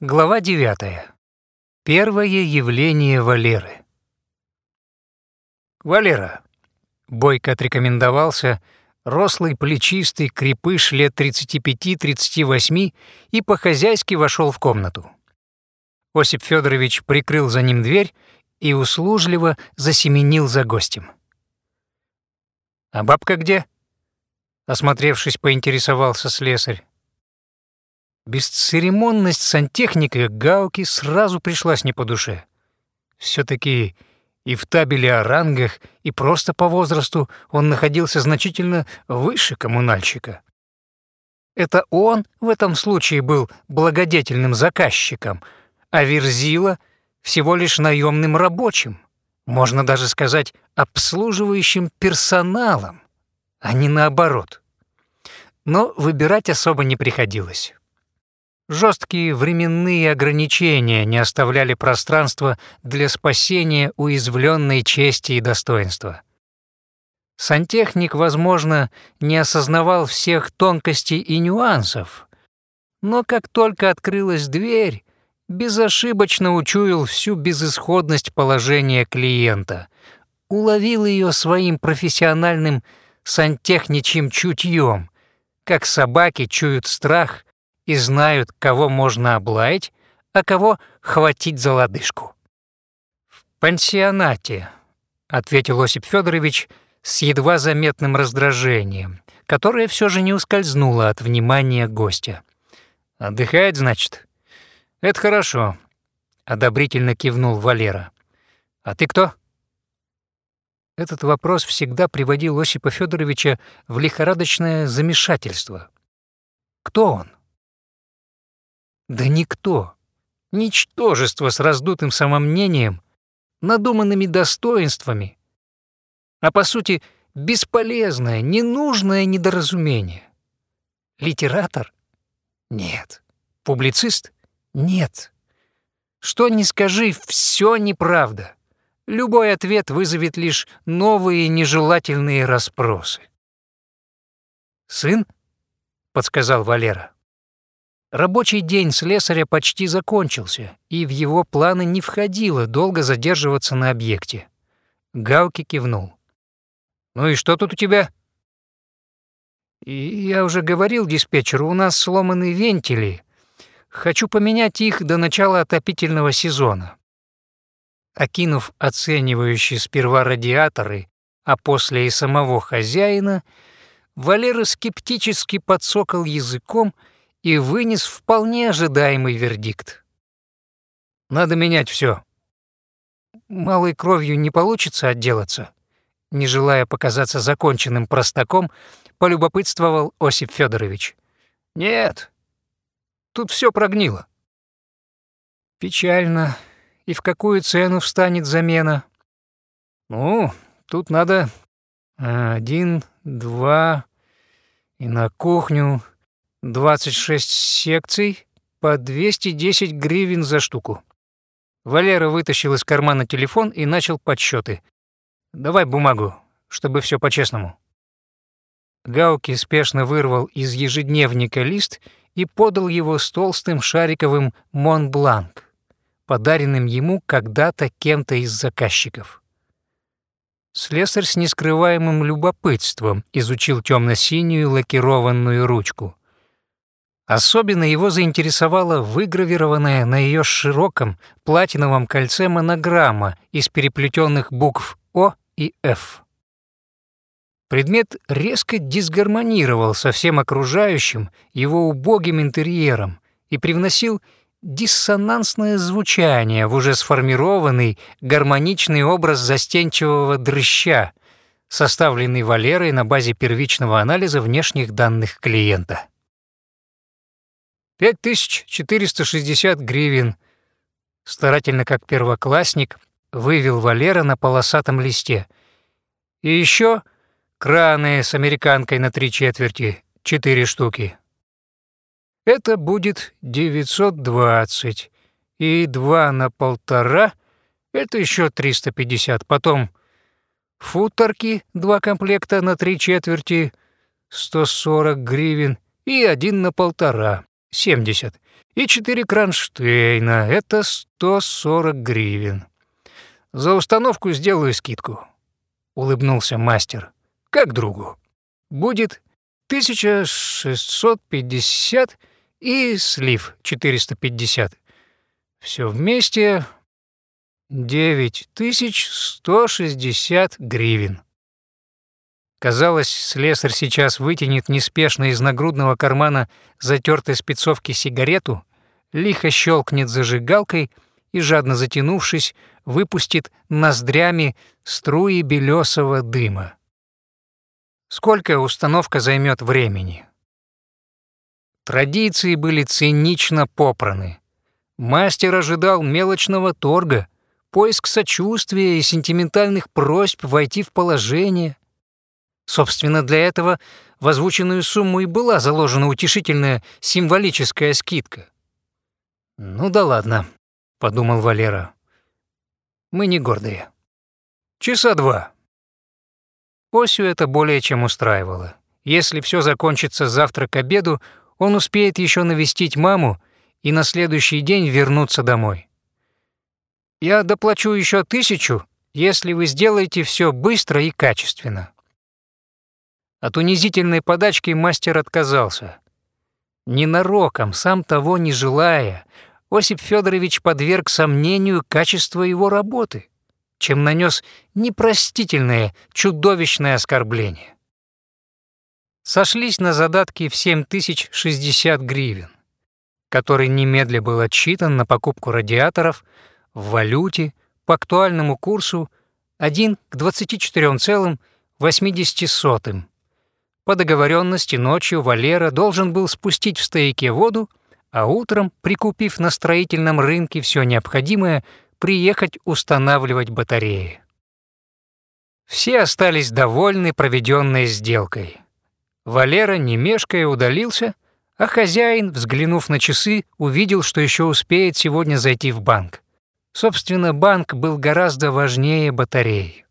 Глава 9. Первое явление Валеры. «Валера», — Бойко отрекомендовался, рослый, плечистый, крепыш лет 35-38 и по-хозяйски вошел в комнату. Осип Федорович прикрыл за ним дверь и услужливо засеменил за гостем. «А бабка где?» — осмотревшись, поинтересовался слесарь. Бесцеремонность сантехника Гауки сразу пришлась не по душе. все таки и в табеле о рангах, и просто по возрасту он находился значительно выше коммунальщика. Это он в этом случае был благодетельным заказчиком, а Верзила — всего лишь наемным рабочим, можно даже сказать, обслуживающим персоналом, а не наоборот. Но выбирать особо не приходилось. Жесткие временные ограничения не оставляли пространства для спасения уязвленной чести и достоинства. Сантехник, возможно, не осознавал всех тонкостей и нюансов, но как только открылась дверь, безошибочно учуял всю безысходность положения клиента, уловил ее своим профессиональным сантехничьим чутьем, как собаки чуют страх и знают, кого можно облаять, а кого хватить за лодыжку. «В пансионате», — ответил Осип Федорович с едва заметным раздражением, которое все же не ускользнуло от внимания гостя. «Отдыхает, значит?» «Это хорошо», — одобрительно кивнул Валера. «А ты кто?» Этот вопрос всегда приводил Осипа Федоровича в лихорадочное замешательство. Кто он? Да никто. Ничтожество с раздутым самомнением, надуманными достоинствами, а по сути бесполезное, ненужное недоразумение. Литератор? Нет. Публицист? Нет. Что ни скажи, все неправда. Любой ответ вызовет лишь новые нежелательные расспросы. «Сын?» — подсказал Валера. Рабочий день слесаря почти закончился, и в его планы не входило долго задерживаться на объекте. Гауки кивнул. «Ну и что тут у тебя?» и «Я уже говорил диспетчеру, у нас сломаны вентили. Хочу поменять их до начала отопительного сезона». Окинув оценивающие сперва радиаторы, а после и самого хозяина, Валера скептически подсокал языком и вынес вполне ожидаемый вердикт. Надо менять все. Малой кровью не получится отделаться. Не желая показаться законченным простаком, полюбопытствовал Осип Федорович. Нет, тут все прогнило. Печально. И в какую цену встанет замена? Ну, тут надо один, два, и на кухню, 26 секций по 210 гривен за штуку. Валера вытащил из кармана телефон и начал подсчеты. «Давай бумагу, чтобы все по-честному». Гауки спешно вырвал из ежедневника лист и подал его с толстым шариковым Монбланк, подаренным ему когда-то кем-то из заказчиков. Слесарь с нескрываемым любопытством изучил темно-синюю лакированную ручку. Особенно его заинтересовала выгравированная на ее широком платиновом кольце монограмма из переплетенных букв О и Ф. Предмет резко дисгармонировал со всем окружающим его убогим интерьером и привносил диссонансное звучание в уже сформированный гармоничный образ застенчивого дрыща, составленный Валерой на базе первичного анализа внешних данных клиента. 5460 гривен. Старательно, как первоклассник, вывел Валера на полосатом листе. И еще краны с американкой на три четверти, четыре штуки. Это будет 920. И два на полтора — это еще 350. Потом футорки, два комплекта на три четверти, 140 гривен и один на полтора. 70. И 4 кронштейна — это 140 гривен. За установку сделаю скидку», — улыбнулся мастер, как другу. «Будет 1650 и слив 450. Все вместе 9160 гривен». Казалось, слесарь сейчас вытянет неспешно из нагрудного кармана затертой спецовки сигарету, лихо щелкнет зажигалкой и, жадно затянувшись, выпустит ноздрями струи белесого дыма. Сколько установка займет времени? Традиции были цинично попраны. Мастер ожидал мелочного торга, поиск сочувствия и сентиментальных просьб войти в положение. Собственно, для этого в озвученную сумму и была заложена утешительная символическая скидка. «Ну да ладно», — подумал Валера. Мы не гордые. Часа два. Осю это более чем устраивало. Если все закончится завтра к обеду, он успеет еще навестить маму и на следующий день вернуться домой. Я доплачу еще тысячу, если вы сделаете все быстро и качественно. От унизительной подачки мастер отказался. Ненароком, сам того не желая, Осип Федорович подверг сомнению качество его работы, чем нанес непростительное, чудовищное оскорбление. Сошлись на задатки в 7060 гривен, который немедля был отчитан на покупку радиаторов в валюте по актуальному курсу 1 к 24,80. По договоренности ночью Валера должен был спустить в стояке воду а утром, прикупив на строительном рынке все необходимое, приехать устанавливать батареи. Все остались довольны проведенной сделкой. Валера, не мешкая, удалился, а хозяин, взглянув на часы, увидел, что еще успеет сегодня зайти в банк. Собственно, банк был гораздо важнее батареи.